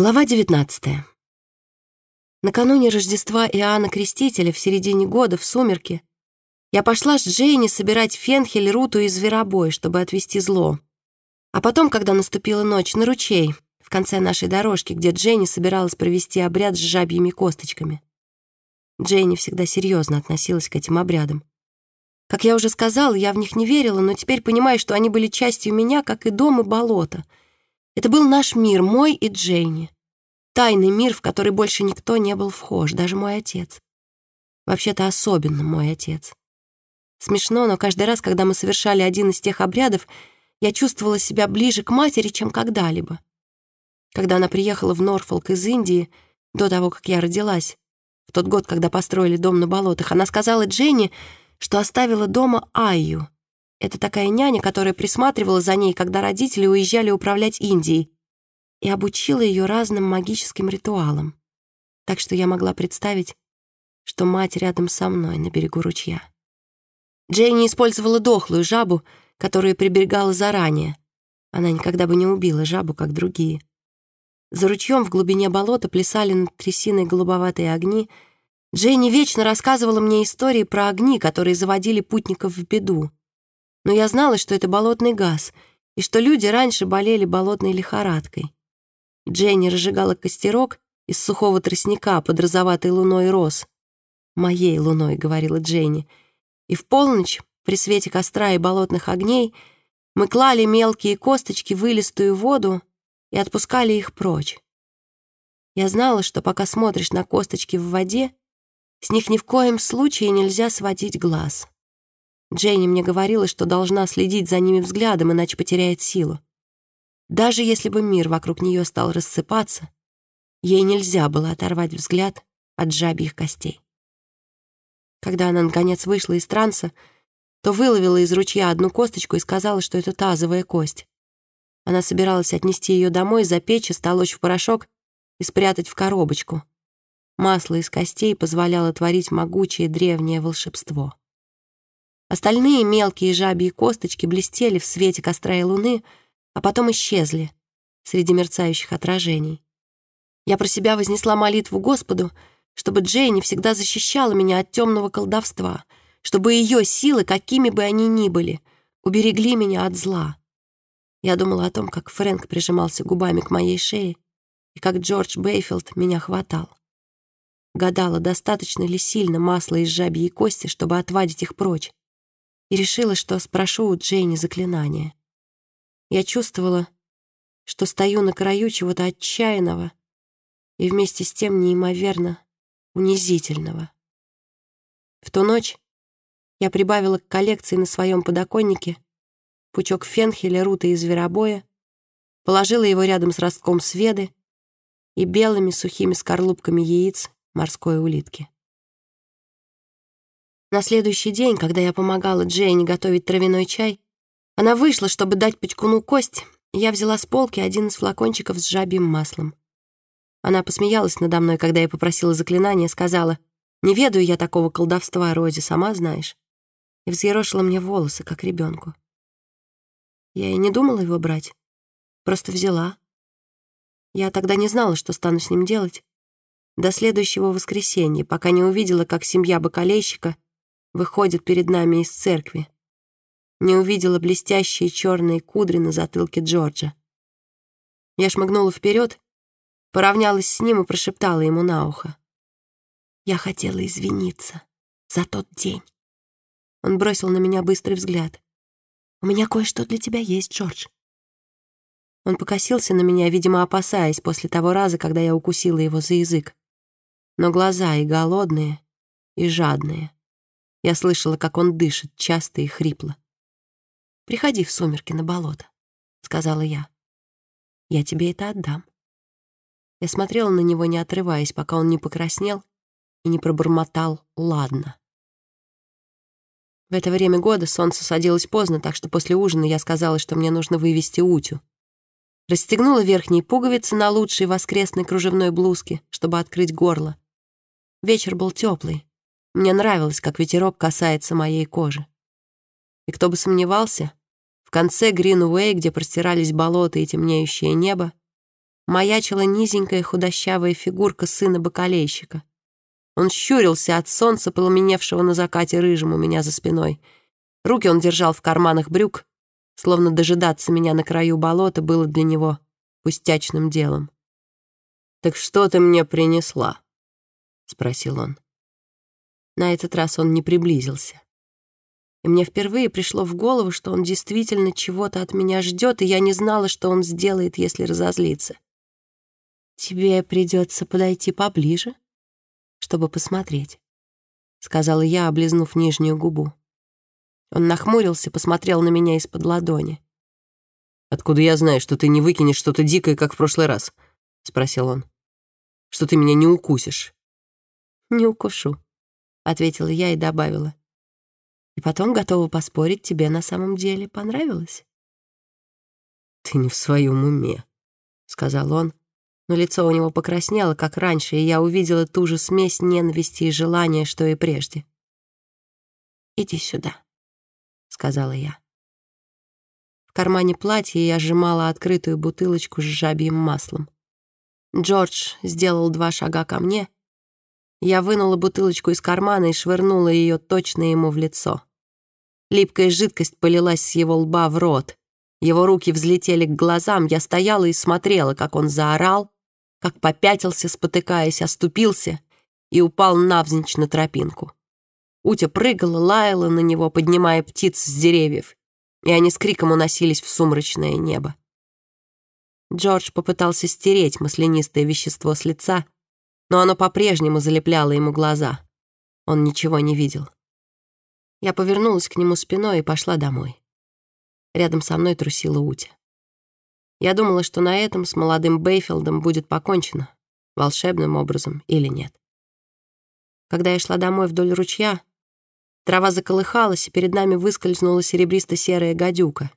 Глава 19. Накануне Рождества Иоанна Крестителя в середине года в сумерки я пошла с Джейни собирать фенхель, руту и зверобой, чтобы отвести зло. А потом, когда наступила ночь, на ручей, в конце нашей дорожки, где Джейни собиралась провести обряд с жабьими косточками. Джейни всегда серьезно относилась к этим обрядам. Как я уже сказала, я в них не верила, но теперь понимаю, что они были частью меня, как и дом и болото — это был наш мир, мой и Джейни. Тайный мир, в который больше никто не был вхож, даже мой отец. Вообще-то особенно мой отец. Смешно, но каждый раз, когда мы совершали один из тех обрядов, я чувствовала себя ближе к матери, чем когда-либо. Когда она приехала в Норфолк из Индии, до того, как я родилась, в тот год, когда построили дом на болотах, она сказала Дженни, что оставила дома Айю, это такая няня, которая присматривала за ней, когда родители уезжали управлять Индией, и обучила ее разным магическим ритуалам. Так что я могла представить, что мать рядом со мной на берегу ручья. Джейни использовала дохлую жабу, которую приберегала заранее. Она никогда бы не убила жабу, как другие. За ручьем в глубине болота плясали над трясиной голубоватые огни. Джейни вечно рассказывала мне истории про огни, которые заводили путников в беду но я знала, что это болотный газ и что люди раньше болели болотной лихорадкой. Дженни разжигала костерок из сухого тростника под розоватой луной роз. «Моей луной», — говорила Дженни. И в полночь, при свете костра и болотных огней, мы клали мелкие косточки в вылистую воду и отпускали их прочь. Я знала, что пока смотришь на косточки в воде, с них ни в коем случае нельзя сводить глаз. Джейни мне говорила, что должна следить за ними взглядом, иначе потеряет силу. Даже если бы мир вокруг нее стал рассыпаться, ей нельзя было оторвать взгляд от жабьих костей. Когда она, наконец, вышла из транса, то выловила из ручья одну косточку и сказала, что это тазовая кость. Она собиралась отнести ее домой, запечь, столочь в порошок и спрятать в коробочку. Масло из костей позволяло творить могучее древнее волшебство. Остальные мелкие жабьи косточки блестели в свете костра и луны, а потом исчезли среди мерцающих отражений. Я про себя вознесла молитву Господу, чтобы Джейни всегда защищала меня от темного колдовства, чтобы ее силы, какими бы они ни были, уберегли меня от зла. Я думала о том, как Фрэнк прижимался губами к моей шее и как Джордж Бейфилд меня хватал. Гадала, достаточно ли сильно масла из жабьей кости, чтобы отвадить их прочь и решила, что спрошу у Джейни заклинание. Я чувствовала, что стою на краю чего-то отчаянного и вместе с тем неимоверно унизительного. В ту ночь я прибавила к коллекции на своем подоконнике пучок фенхеля, рута и зверобоя, положила его рядом с ростком сведы и белыми сухими скорлупками яиц морской улитки. На следующий день, когда я помогала Джейни готовить травяной чай, она вышла, чтобы дать Пучкуну кость, и я взяла с полки один из флакончиков с жабьим маслом. Она посмеялась надо мной, когда я попросила заклинание, сказала, «Не ведаю я такого колдовства, Рози, сама знаешь», и взъерошила мне волосы, как ребенку. Я и не думала его брать, просто взяла. Я тогда не знала, что стану с ним делать. До следующего воскресенья, пока не увидела, как семья бакалейщика — выходит перед нами из церкви. Не увидела блестящие черные кудри на затылке Джорджа. Я шмыгнула вперед, поравнялась с ним и прошептала ему на ухо. Я хотела извиниться за тот день. Он бросил на меня быстрый взгляд. «У меня кое-что для тебя есть, Джордж». Он покосился на меня, видимо, опасаясь после того раза, когда я укусила его за язык. Но глаза и голодные, и жадные. Я слышала, как он дышит, часто и хрипло. «Приходи в сумерки на болото», — сказала я. «Я тебе это отдам». Я смотрела на него, не отрываясь, пока он не покраснел и не пробормотал «ладно». В это время года солнце садилось поздно, так что после ужина я сказала, что мне нужно вывести Утю. Расстегнула верхние пуговицы на лучшей воскресной кружевной блузке, чтобы открыть горло. Вечер был теплый, мне нравилось, как ветерок касается моей кожи. И кто бы сомневался, в конце Гринуэй, где простирались болота и темнеющее небо, маячила низенькая худощавая фигурка сына бакалейщика. Он щурился от солнца, пламеневшего на закате рыжим у меня за спиной. Руки он держал в карманах брюк, словно дожидаться меня на краю болота было для него пустячным делом. «Так что ты мне принесла?» — спросил он. На этот раз он не приблизился. И мне впервые пришло в голову, что он действительно чего-то от меня ждет, и я не знала, что он сделает, если разозлится. «Тебе придется подойти поближе, чтобы посмотреть», — сказала я, облизнув нижнюю губу. Он нахмурился, посмотрел на меня из-под ладони. «Откуда я знаю, что ты не выкинешь что-то дикое, как в прошлый раз?» — спросил он. «Что ты меня не укусишь?» «Не укушу», — ответила я и добавила. «И потом готова поспорить, тебе на самом деле понравилось?» «Ты не в своем уме», — сказал он, но лицо у него покраснело, как раньше, и я увидела ту же смесь ненависти и желания, что и прежде. «Иди сюда», — сказала я. В кармане платья я сжимала открытую бутылочку с жабьим маслом. Джордж сделал два шага ко мне — я вынула бутылочку из кармана и швырнула ее точно ему в лицо. Липкая жидкость полилась с его лба в рот. Его руки взлетели к глазам, я стояла и смотрела, как он заорал, как попятился, спотыкаясь, оступился и упал навзничь на тропинку. Утя прыгала, лаяла на него, поднимая птиц с деревьев, и они с криком уносились в сумрачное небо. Джордж попытался стереть маслянистое вещество с лица, но оно по-прежнему залепляло ему глаза. Он ничего не видел. Я повернулась к нему спиной и пошла домой. Рядом со мной трусила Утя. Я думала, что на этом с молодым Бейфилдом будет покончено, волшебным образом или нет. Когда я шла домой вдоль ручья, трава заколыхалась, и перед нами выскользнула серебристо-серая гадюка.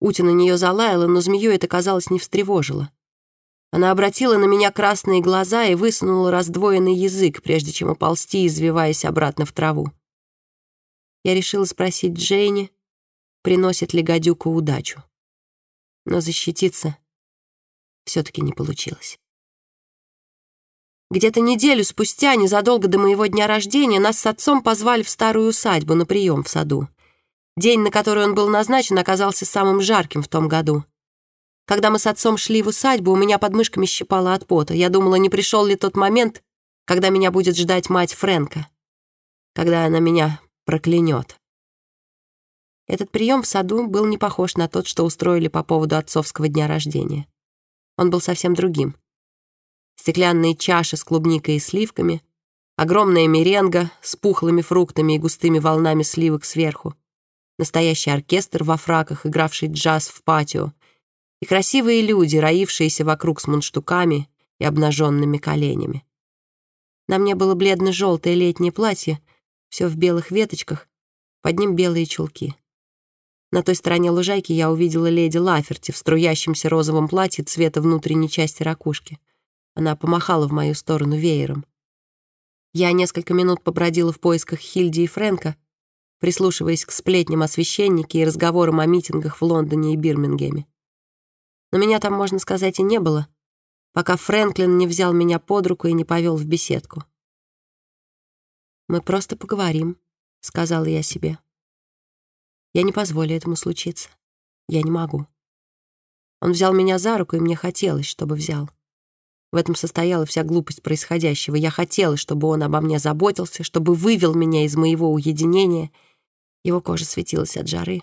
Утя на нее залаяла, но змею это, казалось, не встревожило. Она обратила на меня красные глаза и высунула раздвоенный язык, прежде чем уползти, извиваясь обратно в траву. Я решила спросить Джейни, приносит ли гадюка удачу. Но защититься все-таки не получилось. Где-то неделю спустя, незадолго до моего дня рождения, нас с отцом позвали в старую усадьбу на прием в саду. День, на который он был назначен, оказался самым жарким в том году. Когда мы с отцом шли в усадьбу, у меня под мышками щипало от пота. Я думала, не пришел ли тот момент, когда меня будет ждать мать Фрэнка, когда она меня проклянет. Этот прием в саду был не похож на тот, что устроили по поводу отцовского дня рождения. Он был совсем другим. Стеклянные чаши с клубникой и сливками, огромная меренга с пухлыми фруктами и густыми волнами сливок сверху, настоящий оркестр во фраках, игравший джаз в патио, и красивые люди, роившиеся вокруг с мундштуками и обнаженными коленями. На мне было бледно-желтое летнее платье, все в белых веточках, под ним белые чулки. На той стороне лужайки я увидела леди Лаферти в струящемся розовом платье цвета внутренней части ракушки. Она помахала в мою сторону веером. Я несколько минут побродила в поисках Хильди и Фрэнка, прислушиваясь к сплетням о священнике и разговорам о митингах в Лондоне и Бирмингеме но меня там, можно сказать, и не было, пока Фрэнклин не взял меня под руку и не повел в беседку. «Мы просто поговорим», — сказала я себе. «Я не позволю этому случиться. Я не могу». Он взял меня за руку, и мне хотелось, чтобы взял. В этом состояла вся глупость происходящего. Я хотела, чтобы он обо мне заботился, чтобы вывел меня из моего уединения. Его кожа светилась от жары.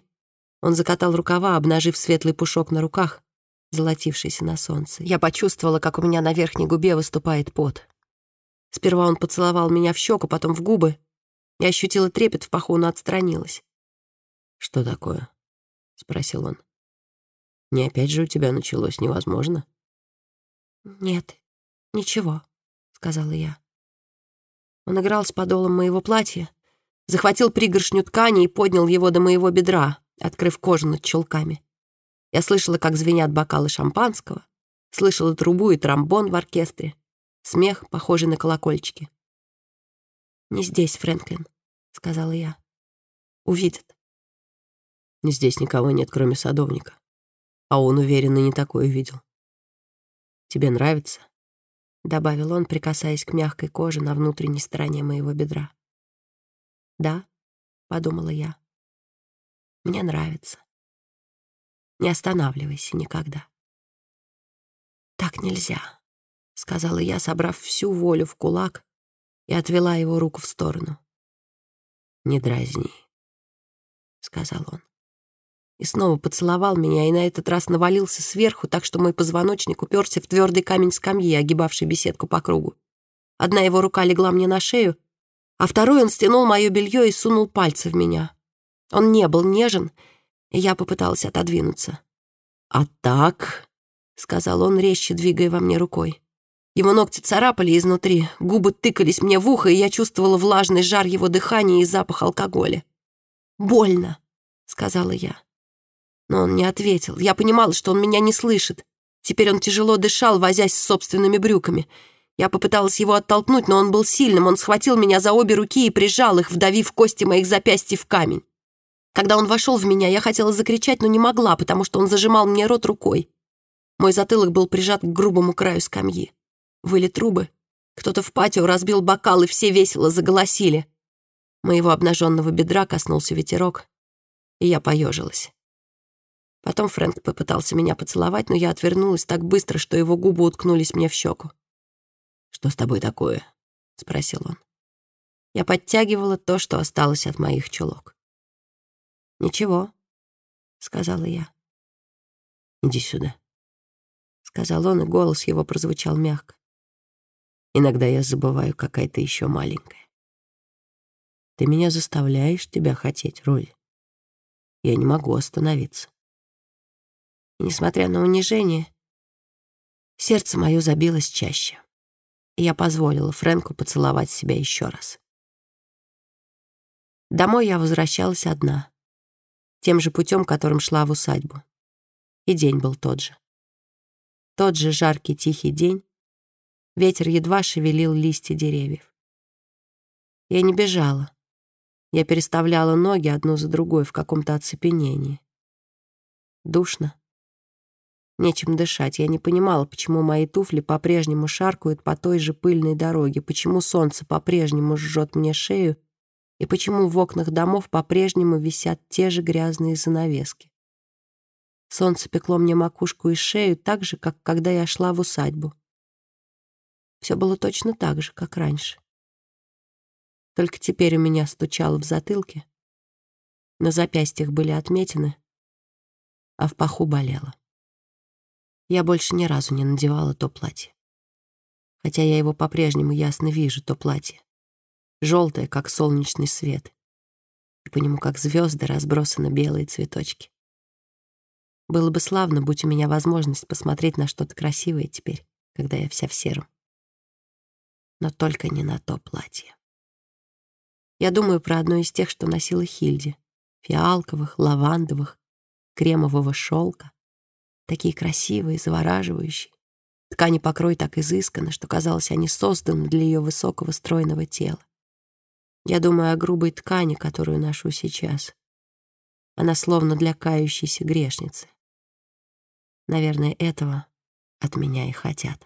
Он закатал рукава, обнажив светлый пушок на руках золотившийся на солнце. Я почувствовала, как у меня на верхней губе выступает пот. Сперва он поцеловал меня в щеку, потом в губы. Я ощутила трепет в паху, но отстранилась. «Что такое?» — спросил он. «Не опять же у тебя началось невозможно?» «Нет, ничего», — сказала я. Он играл с подолом моего платья, захватил пригоршню ткани и поднял его до моего бедра, открыв кожу над чулками. Я слышала, как звенят бокалы шампанского, слышала трубу и тромбон в оркестре, смех, похожий на колокольчики. «Не здесь, Фрэнклин», — сказала я. «Увидят». Здесь никого нет, кроме садовника. А он, уверенно, не такое видел. Тебе нравится?» — добавил он, прикасаясь к мягкой коже на внутренней стороне моего бедра. «Да», — подумала я, — «мне нравится. Не останавливайся никогда». «Так нельзя», — сказала я, собрав всю волю в кулак и отвела его руку в сторону. «Не дразни», — сказал он. И снова поцеловал меня, и на этот раз навалился сверху, так что мой позвоночник уперся в твердый камень скамьи, огибавший беседку по кругу. Одна его рука легла мне на шею, а второй он стянул мое белье и сунул пальцы в меня. Он не был нежен, я попыталась отодвинуться. «А так», — сказал он, резче двигая во мне рукой. Его ногти царапали изнутри, губы тыкались мне в ухо, и я чувствовала влажный жар его дыхания и запах алкоголя. «Больно», — сказала я. Но он не ответил. Я понимала, что он меня не слышит. Теперь он тяжело дышал, возясь с собственными брюками. Я попыталась его оттолкнуть, но он был сильным. Он схватил меня за обе руки и прижал их, вдавив кости моих запястьев в камень. Когда он вошел в меня, я хотела закричать, но не могла, потому что он зажимал мне рот рукой. Мой затылок был прижат к грубому краю скамьи. Выли трубы. Кто-то в патио разбил бокал, и все весело заголосили. Моего обнаженного бедра коснулся ветерок, и я поежилась. Потом Фрэнк попытался меня поцеловать, но я отвернулась так быстро, что его губы уткнулись мне в щеку. «Что с тобой такое?» — спросил он. Я подтягивала то, что осталось от моих чулок. «Ничего», — сказала я. «Иди сюда», — сказал он, и голос его прозвучал мягко. Иногда я забываю, какая ты еще маленькая. Ты меня заставляешь тебя хотеть, Рози. Я не могу остановиться. И, несмотря на унижение, сердце мое забилось чаще. И я позволила Фрэнку поцеловать себя еще раз. Домой я возвращалась одна, тем же путем, которым шла в усадьбу. И день был тот же. Тот же жаркий тихий день, Ветер едва шевелил листья деревьев. Я не бежала. Я переставляла ноги одну за другой в каком-то оцепенении. Душно. Нечем дышать. Я не понимала, почему мои туфли по-прежнему шаркают по той же пыльной дороге, почему солнце по-прежнему жжет мне шею и почему в окнах домов по-прежнему висят те же грязные занавески. Солнце пекло мне макушку и шею так же, как когда я шла в усадьбу. Все было точно так же, как раньше. Только теперь у меня стучало в затылке, на запястьях были отметины, а в паху болело. Я больше ни разу не надевала то платье. Хотя я его по-прежнему ясно вижу, то платье. Желтое, как солнечный свет. И по нему, как звезды, разбросаны белые цветочки. Было бы славно, будь у меня возможность посмотреть на что-то красивое теперь, когда я вся в сером но только не на то платье. Я думаю про одно из тех, что носила Хильди. Фиалковых, лавандовых, кремового шелка. Такие красивые, завораживающие. Ткани покрой так изысканно, что казалось, они созданы для ее высокого стройного тела. Я думаю о грубой ткани, которую ношу сейчас. Она словно для кающейся грешницы. Наверное, этого от меня и хотят.